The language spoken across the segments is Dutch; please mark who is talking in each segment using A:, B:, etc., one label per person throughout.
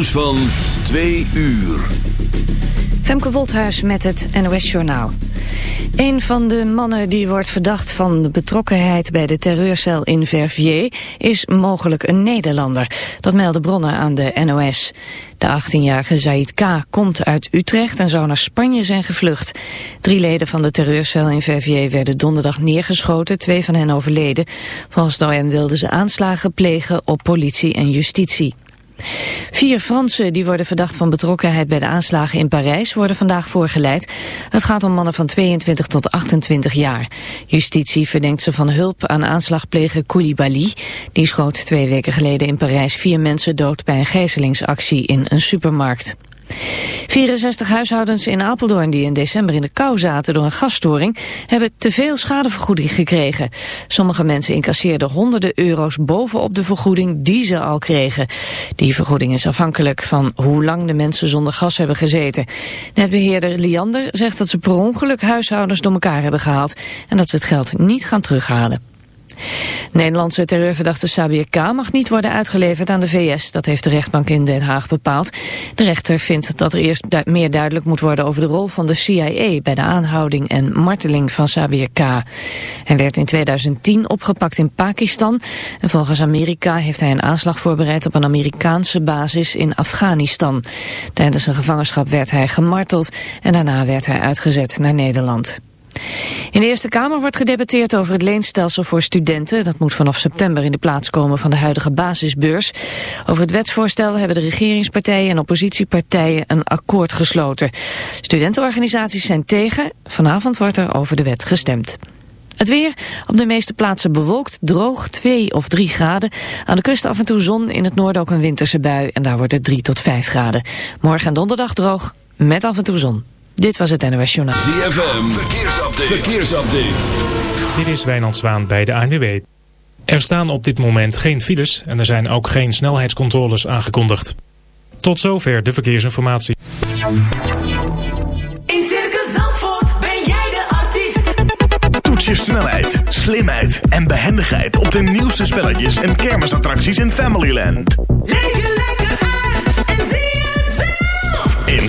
A: Nieuws van twee uur.
B: Femke Wolthuis met het NOS Journaal. Een van de mannen die wordt verdacht van de betrokkenheid bij de terreurcel in Verviers is mogelijk een Nederlander. Dat melden bronnen aan de NOS. De 18-jarige Zaid K. komt uit Utrecht en zou naar Spanje zijn gevlucht. Drie leden van de terreurcel in Verviers werden donderdag neergeschoten, twee van hen overleden. Volgens de wilden ze aanslagen plegen op politie en justitie. Vier Fransen die worden verdacht van betrokkenheid bij de aanslagen in Parijs worden vandaag voorgeleid. Het gaat om mannen van 22 tot 28 jaar. Justitie verdenkt ze van hulp aan aanslagpleger Koulibaly. Die schoot twee weken geleden in Parijs vier mensen dood bij een gijzelingsactie in een supermarkt. 64 huishoudens in Apeldoorn die in december in de kou zaten door een gasstoring hebben te veel schadevergoeding gekregen. Sommige mensen incasseerden honderden euro's bovenop de vergoeding die ze al kregen. Die vergoeding is afhankelijk van hoe lang de mensen zonder gas hebben gezeten. Netbeheerder Liander zegt dat ze per ongeluk huishoudens door elkaar hebben gehaald en dat ze het geld niet gaan terughalen. Nederlandse terreurverdachte Sabir K. mag niet worden uitgeleverd aan de VS. Dat heeft de rechtbank in Den Haag bepaald. De rechter vindt dat er eerst meer duidelijk moet worden over de rol van de CIA... bij de aanhouding en marteling van Sabir K. Hij werd in 2010 opgepakt in Pakistan. En volgens Amerika heeft hij een aanslag voorbereid op een Amerikaanse basis in Afghanistan. Tijdens zijn gevangenschap werd hij gemarteld en daarna werd hij uitgezet naar Nederland. In de Eerste Kamer wordt gedebatteerd over het leenstelsel voor studenten. Dat moet vanaf september in de plaats komen van de huidige basisbeurs. Over het wetsvoorstel hebben de regeringspartijen en oppositiepartijen een akkoord gesloten. Studentenorganisaties zijn tegen. Vanavond wordt er over de wet gestemd. Het weer, op de meeste plaatsen bewolkt, droog, 2 of 3 graden. Aan de kust af en toe zon, in het noorden ook een winterse bui en daar wordt het 3 tot 5 graden. Morgen en donderdag droog, met af en toe zon. Dit was het NOS Journaal.
A: ZFM, verkeersupdate. verkeersupdate.
C: Dit is Wijnand Zwaan bij de ANWB. Er staan op dit moment geen files en er zijn ook geen snelheidscontroles aangekondigd. Tot zover de verkeersinformatie.
D: In Circus Zandvoort ben jij de artiest.
E: Toets je snelheid, slimheid en behendigheid op de nieuwste spelletjes en kermisattracties in Familyland.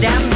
F: down.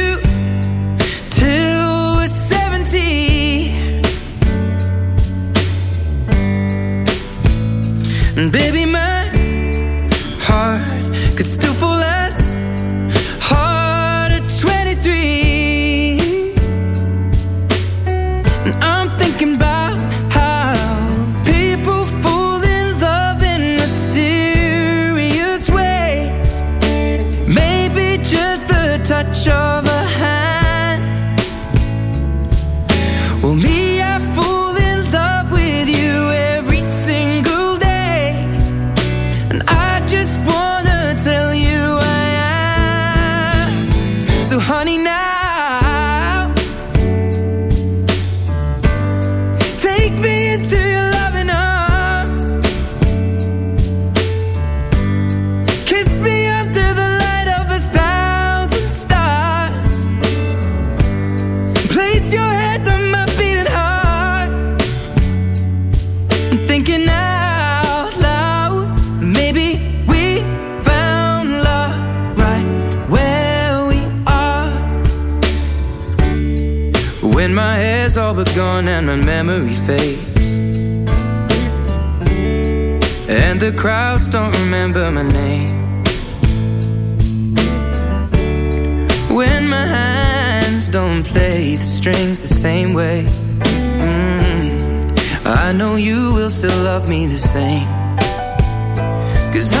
G: Baby same. Cause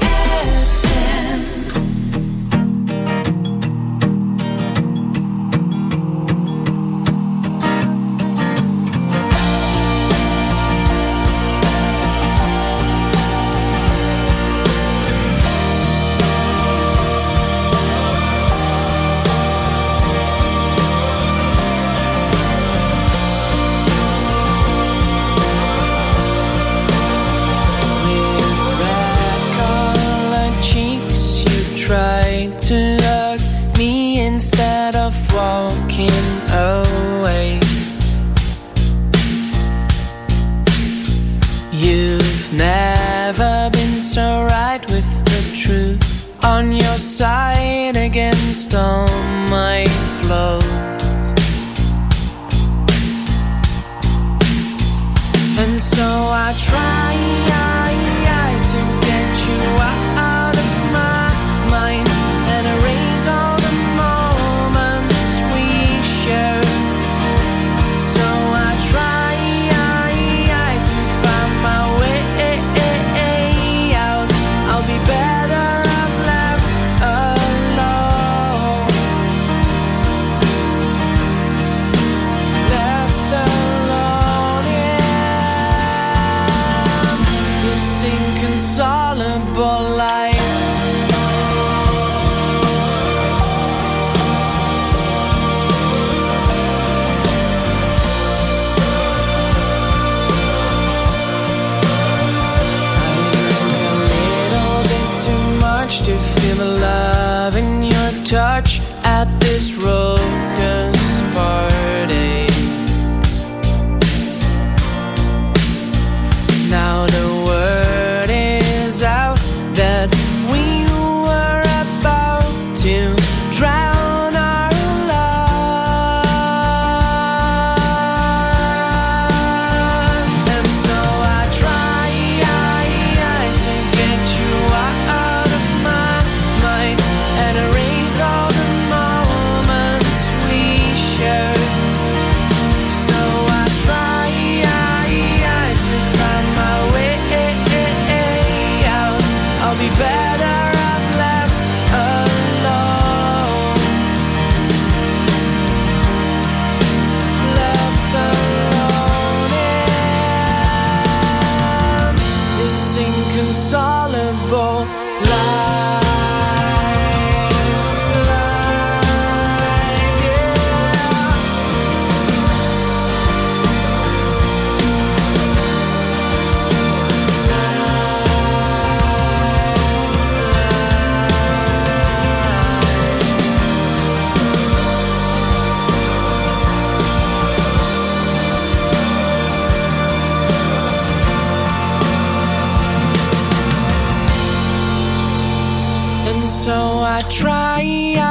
G: I try. I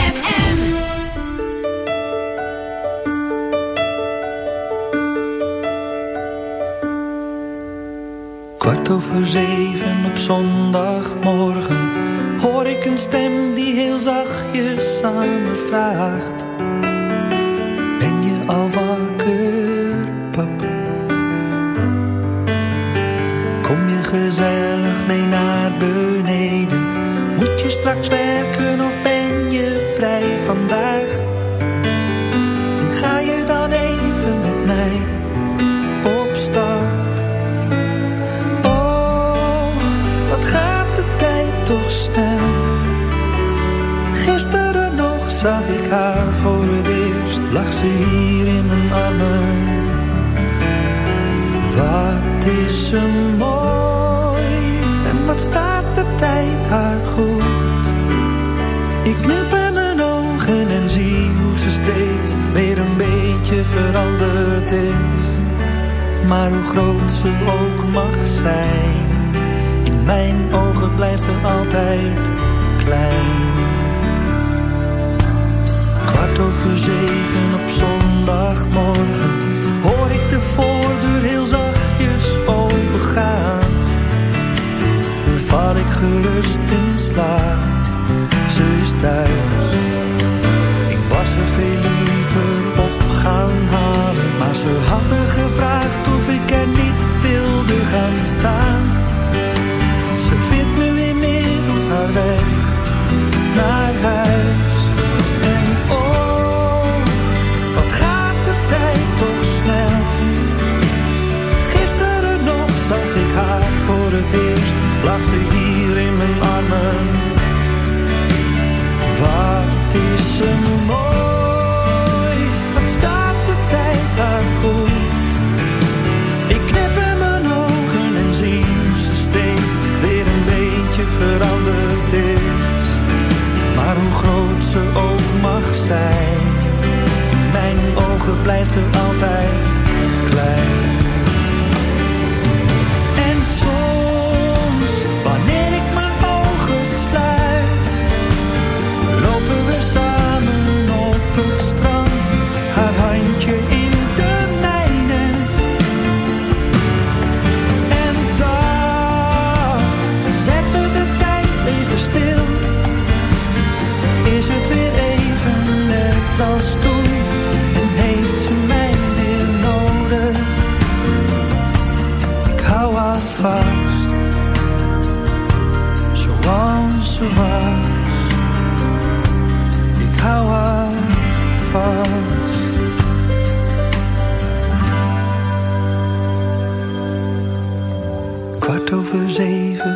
H: maar hoe groot ze ook mag zijn. In mijn ogen blijft ze altijd klein. Kwart over zeven op zondagmorgen hoor ik de voordeur heel zachtjes opengaan. Nu val ik gerust in slaap, ze is thuis. Ik was er veel liever op gaan halen, maar ze had me constante blijft er altijd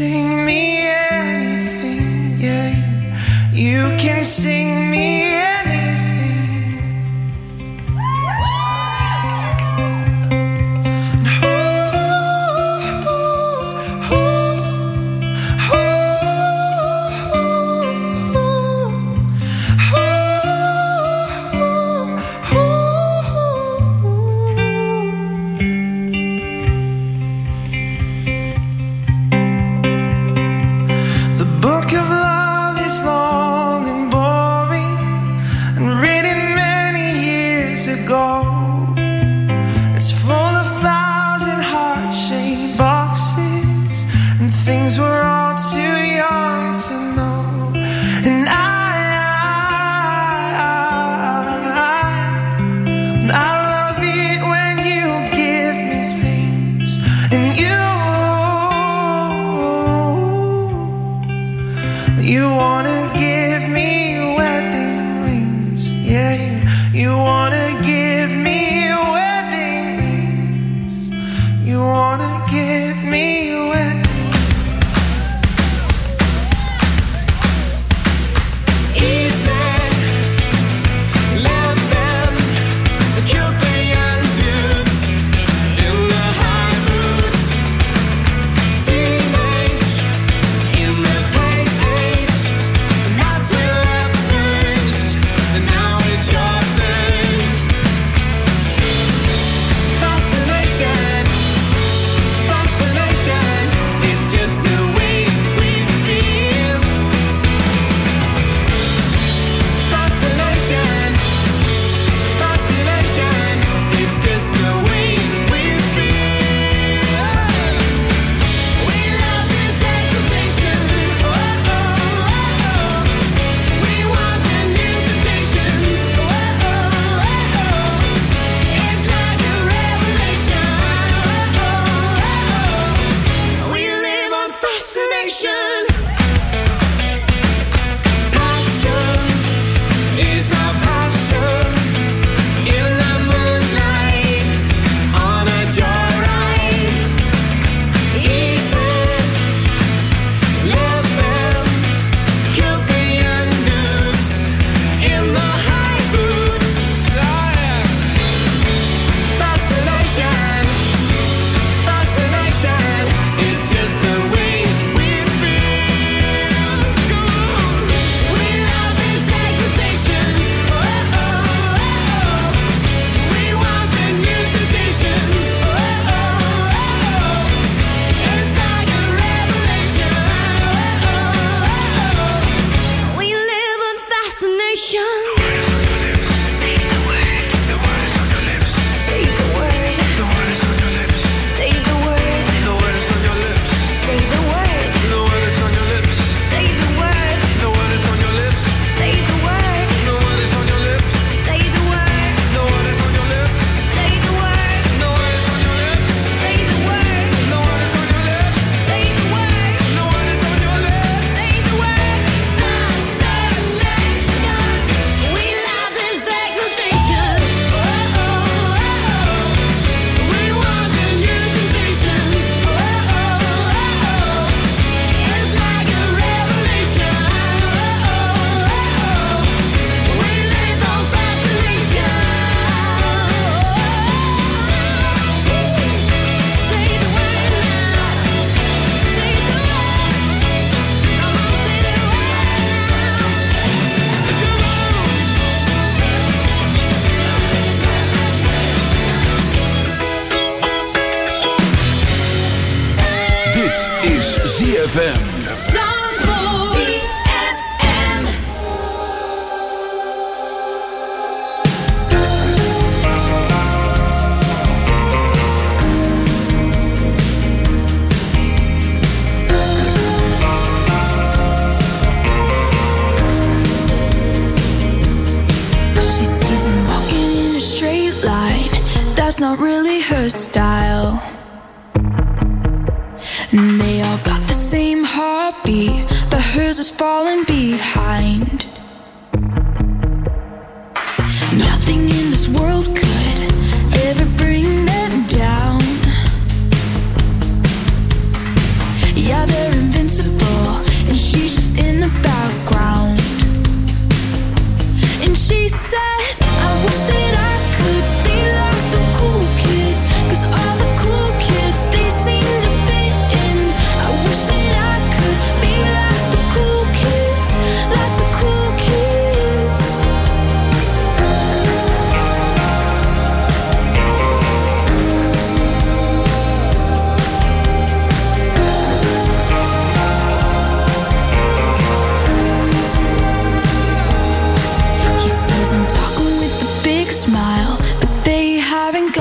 G: sing me anything, yeah. You, you can sing me anything.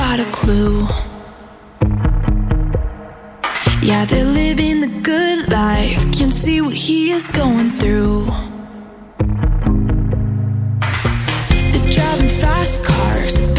I: got a clue. Yeah, they're living the good life. Can't see
F: what he is going through. They're driving fast cars.